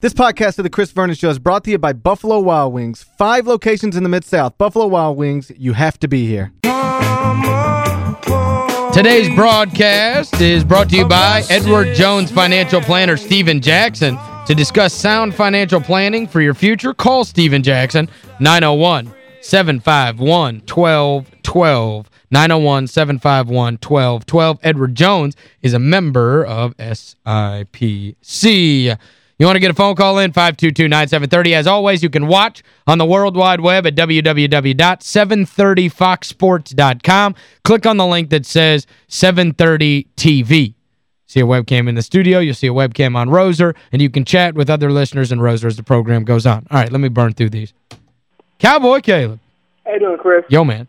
This podcast of the Chris Vernon Show is brought to you by Buffalo Wild Wings. Five locations in the Mid-South. Buffalo Wild Wings, you have to be here. Today's broadcast is brought to you by Edward Jones financial planner Steven Jackson. To discuss sound financial planning for your future, call Steven Jackson, 901-751-1212. 901-751-1212. Edward Jones is a member of SIPC. You want to get a phone call in, 522-9730. As always, you can watch on the World Wide Web at www.730foxsports.com. Click on the link that says 730 TV. See a webcam in the studio, you'll see a webcam on Roser, and you can chat with other listeners in Roser as the program goes on. All right, let me burn through these. Cowboy Caleb. How you doing, Chris? Yo, man.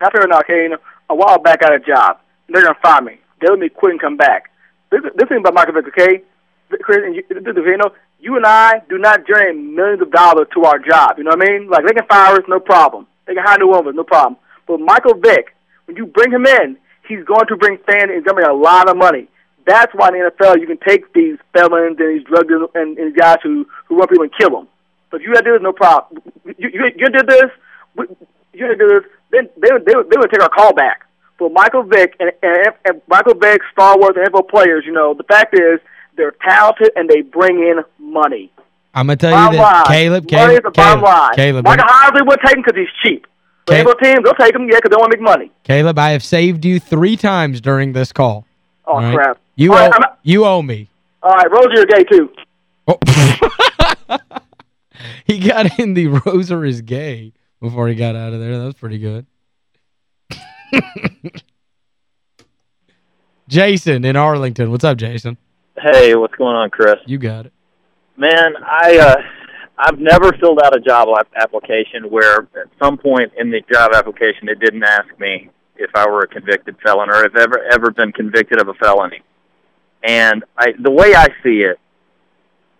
I figured out, okay, you know, a while back I got a job. They're going to fire me. They let me quit and come back. This, this thing about Michael Vick, okay? Chris, and you, know, you and I do not generate millions of dollars to our job. You know what I mean? Like, they can fire us, no problem. They can hire new owners, no problem. But Michael Vick, when you bring him in, he's going to bring fans and make a lot of money. That's why in the NFL you can take these felons and these drug dealers and, and these guys who, who run people and kill them. But if you had to do this, no problem. You, you, you did this, you did this, then they, they, they would take our call back. For Michael Vick and, and, and Michael Vick, Star Wars, and NFL players, you know, the fact is they're talented and they bring in money. I'm going to tell bottom you that. line. Caleb, is Caleb, Caleb, bottom line. Caleb, Michael Heisley would take him because he's cheap. Caleb- NFL teams, they'll take him, yeah, because they want to make money. Caleb, I have saved you three times during this call. Oh, right? crap. You, All owe, right, you owe me. All right, Rosie, you're gay, too. Oh. he got in the Roser is gay before he got out of there. That was pretty good. Jason in Arlington. What's up, Jason? Hey, what's going on, Chris? You got it. Man, I uh I've never filled out a job app- application where at some point in the job application it didn't ask me if I were a convicted felon or if ever ever been convicted of a felony. And I the way I see it,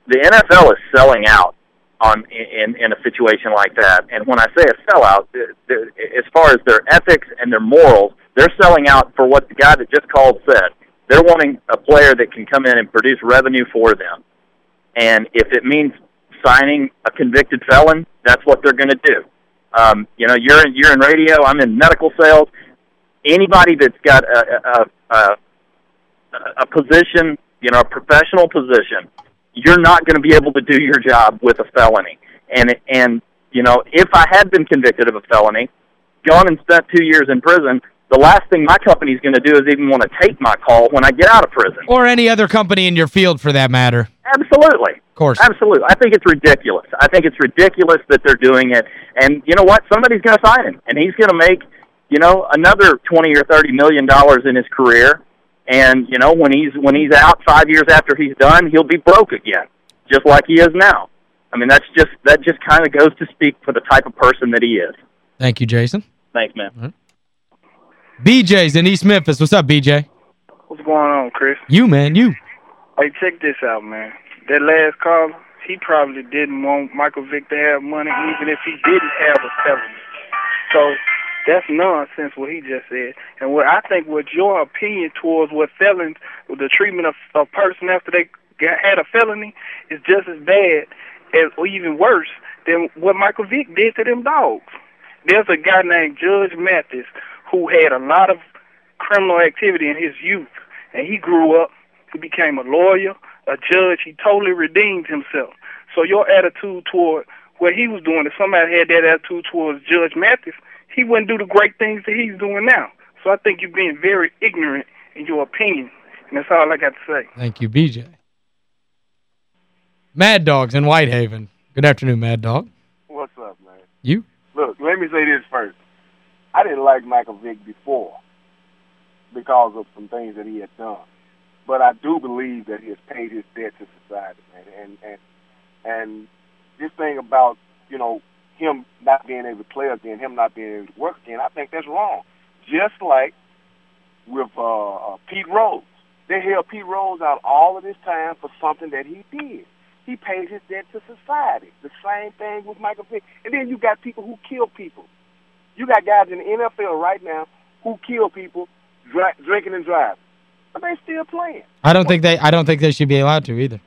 the NFL is selling out on in in a situation like that. And when I say a sellout, as far as their ethics and their morals, they're selling out for what the guy that just called said. They're wanting a player that can come in and produce revenue for them. And if it means signing a convicted felon, that's what they're going to do. Um, you know, you're in, you're in radio. I'm in medical sales. Anybody that's got a, a, a, a position, you know, a professional position, you're not going to be able to do your job with a felony. And and you know, if I had been convicted of a felony, gone and spent two years in prison, the last thing my company's going to do is even want to take my call when I get out of prison. Or any other company in your field for that matter. Absolutely. Of course. Absolutely. I think it's ridiculous. I think it's ridiculous that they're doing it. And you know what? Somebody's going to sign him, and he's going to make, you know, another 20 or 30 million dollars in his career. And you know, when he's when he's out 5 years after he's done, he'll be broke again, just like he is now. I mean, that's just that just kind of goes to speak for the type of person that he is. Thank you, Jason. Thanks, man. Mm-hmm. BJ's in East Memphis. What's up, BJ? What's going on, Chris? You, man, you. Hey, check this out, man. That last caller, he probably didn't want Michael Vick to have money, even if he didn't have a felony. So that's nonsense what he just said. And what I think, what your opinion towards what felons, the treatment of a person after they got, had a felony, is just as bad, as, or even worse than what Michael Vick did to them dogs. There's a guy named Judge Mathis who had a lot of criminal activity in his youth, and he grew up. He became a lawyer, a judge. He totally redeemed himself. So your attitude toward what he was doing, if somebody had that attitude towards Judge Mathis, he wouldn't do the great things that he's doing now. So I think you're being very ignorant in your opinion, and that's all I got to say. Thank you, BJ. Mad Dogs in Whitehaven. Good afternoon, Mad Dog. What's up, man? You? Look, let me say this first. I didn't like Michael Vick before because of some things that he had done. But I do believe that he has paid his debt to society, man. And and and this thing about, you know, him not being able to play again, him not being able to work again, I think that's wrong. Just like with uh, uh Pete Rose. They held Pete Rose out all of this time for something that he did. He paid his debt to society. The same thing with Michael Vick. And then you got people who kill people. You got guys in the NFL right now who kill people dri- drinking and driving, but they still playing. I don't think they I don't think they should be allowed to either.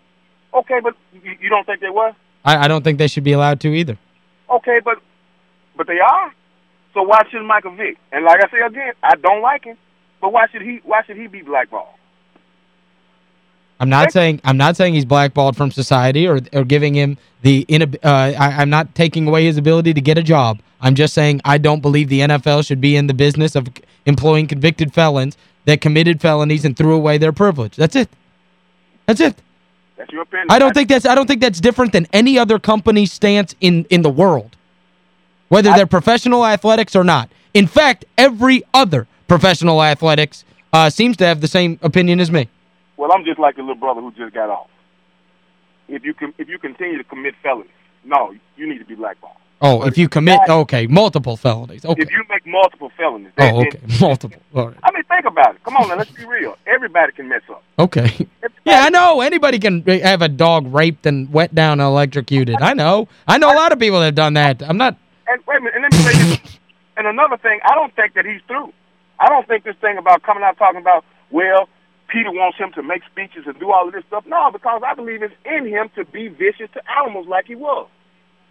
Okay, but you, you don't think they were? I, I don't think they should be allowed to either. Okay, but but they are. So why shouldn't Michael Vick? And like I say again, I don't like him, but why should he why should he be blackballed? I'm not saying I'm not saying he's blackballed from society or or giving him the uh, I, I'm not taking away his ability to get a job. I'm just saying I don't believe the NFL should be in the business of employing convicted felons that committed felonies and threw away their privilege. That's it. That's it. That's your opinion. I don't think that's I don't think that's different than any other company's stance in in the world. Whether they're professional athletics or not. In fact, every other professional athletics uh, seems to have the same opinion as me. Well, I'm just like the little brother who just got off. If you can, if you continue to commit felonies, no, you need to be blackballed. Oh, if you commit, okay, multiple felonies. Okay. If you make multiple felonies. Oh, okay, multiple. All right. I mean, think about it. Come on now, let's be real. Everybody can mess up. Okay. Everybody yeah, I know. Anybody can have a dog raped and wet down and electrocuted. I know. I know a lot of people that have done that. I'm not... And wait a minute, and let me say this. and another thing, I don't think that he's through. I don't think this thing about coming out talking about, well, PETA wants him to make speeches and do all of this stuff. No, because I believe it's in him to be vicious to animals like he was.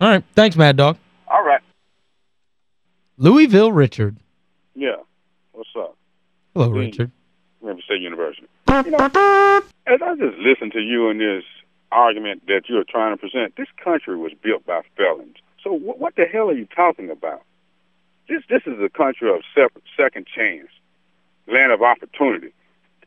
All right. Thanks, Mad Dog. All right. Louisville Richard. Yeah. What's up? Hello, Dean, Richard. Memphis State University. You know, as I just listen to you in this argument that you're trying to present, this country was built by felons. So what, what the hell are you talking about? This this is a country of second chance, land of opportunity.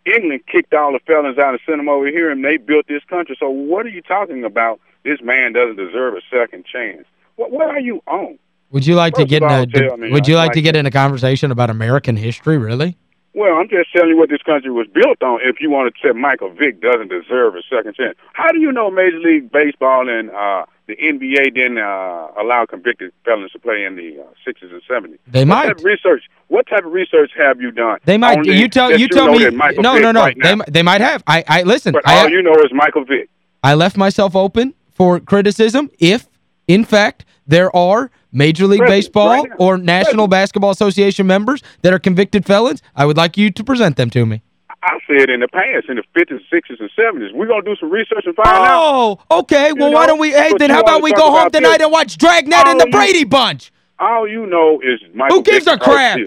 England kicked all the felons out and sent them over here, and they built this country. So what are you talking about? This man doesn't deserve a second chance. What what are you on? Would you like First to get in a Would you like, like to get in a conversation about American history, really? Well, I'm just telling you what this country was built on. If you want to say Michael Vick doesn't deserve a second chance, how do you know Major League Baseball and uh, the NBA didn't uh, allow convicted felons to play in the uh, 60s and 70s? They what might. Type research? What type of research have you done? They might. You tell you tell me. No, no, no. Right they they might have. I I listen. But I, all you know is Michael Vick. I left myself open for criticism if, in fact, there are Major League President, Baseball right or National President. Basketball Association members that are convicted felons. I would like you to present them to me. I said in the past, in the 50s, 60s, and 70s. We're going to do some research and find oh, out. Oh, okay. Well, know? why don't we, hey, then how about we go home tonight this? and watch Dragnet and the Brady Bunch? All you know is Michael Who gives a crap?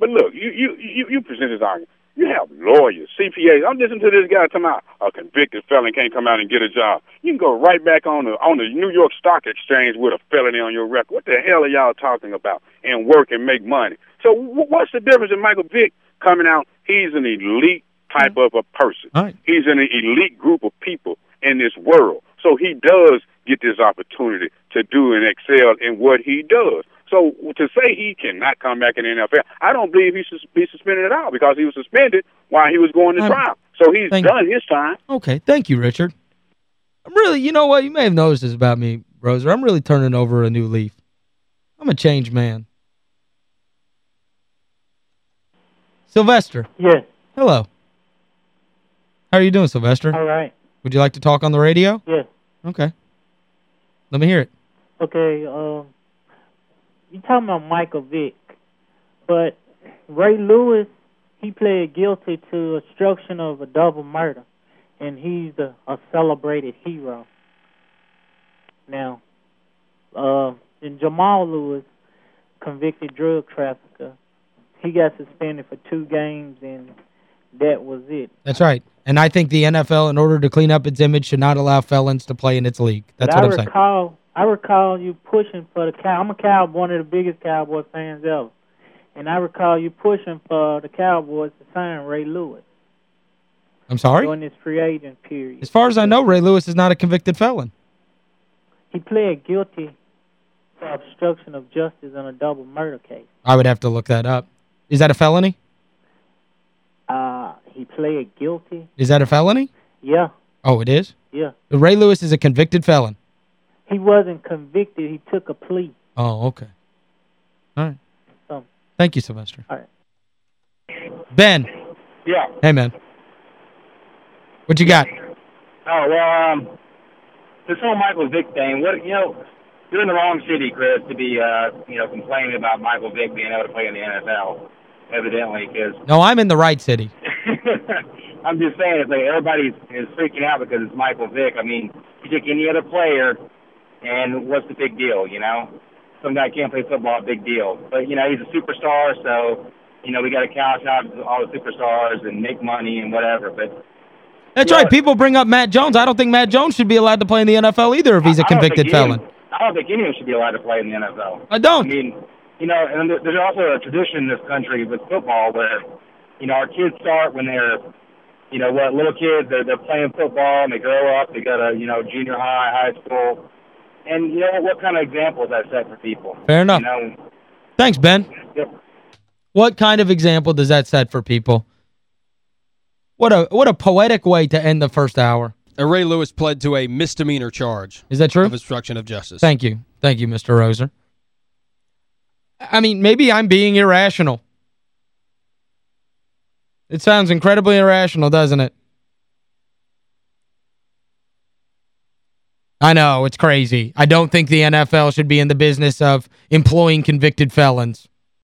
But look, you, you, you, you present this argument. You have lawyers, CPAs. I'm listening to this guy talking about a convicted felon can't come out and get a job. You can go right back on the on the New York Stock Exchange with a felony on your record. What the hell are y'all talking about? And work and make money. So what's the difference in Michael Vick coming out? He's an elite type mm-hmm. of a person. Right. He's in an elite group of people in this world. So he does get this opportunity to do and excel in what he does. So to say he cannot come back in the NFL, I don't believe he should be suspended at all because he was suspended while he was going to trial. So he's done his time. Okay, thank you, Richard. I'm really, you know what, you may have noticed this about me, Roser. I'm really turning over a new leaf. I'm a changed man. Sylvester. Yes. Hello. How are you doing, Sylvester? All right. Would you like to talk on the radio? Yes. Okay. Let me hear it. Okay, um, you talking about Michael Vick, but Ray Lewis, he pled guilty to obstruction of a double murder, and he's a, a celebrated hero. Now, uh, and Jamal Lewis, convicted drug trafficker, he got suspended for two games, and that was it. That's right. And I think the NFL, in order to clean up its image, should not allow felons to play in its league. That's but what I I'm recall, saying. I recall you pushing for the cow. I'm a cow, one of the biggest Cowboy fans ever. And I recall you pushing for the Cowboys to sign Ray Lewis. I'm sorry? During this free agent period. As far as I know, Ray Lewis is not a convicted felon. He pled guilty for obstruction of justice in a double murder case. I would have to look that up. Is that a felony? He pled guilty. Is that a felony? Yeah. Oh, it is? Yeah. Ray Lewis is a convicted felon. He wasn't convicted. He took a plea. Oh, okay. All right. So, Thank you, Sylvester. All right. Ben. Yeah. Hey, man. What you got? Oh, well, um, this whole Michael Vick thing, what, you know, you're in the wrong city, Chris, to be, uh, you know, complaining about Michael Vick being able to play in the NFL, evidently, because... No, I'm in the right city. I'm just saying, it's like everybody is freaking out because it's Michael Vick. I mean, you take any other player, and what's the big deal, you know? Some guy can't play football, big deal. But, you know, he's a superstar, so, you know, we got to count out all the superstars and make money and whatever. But That's right. People bring up Matt Jones. I don't think Matt Jones should be allowed to play in the NFL either if he's a convicted felon. I don't think anyone should be allowed to play in the NFL. I don't. I mean, you know, and there's also a tradition in this country with football where, you know, our kids start when they're you know what little kids they're they're playing football and they grow up they go to you know junior high high school. And you know what kind of example is that set for people? Fair enough. You know? Thanks ben. Yep. what kind of example does that set for people? What a what a poetic way to end the first hour. Ray Lewis pled to a misdemeanor charge is that true? of obstruction of justice. Thank you. Thank you Mr. Roser I mean maybe I'm being irrational it sounds incredibly irrational, doesn't it? I know, it's crazy. I don't think the NFL should be in the business of employing convicted felons.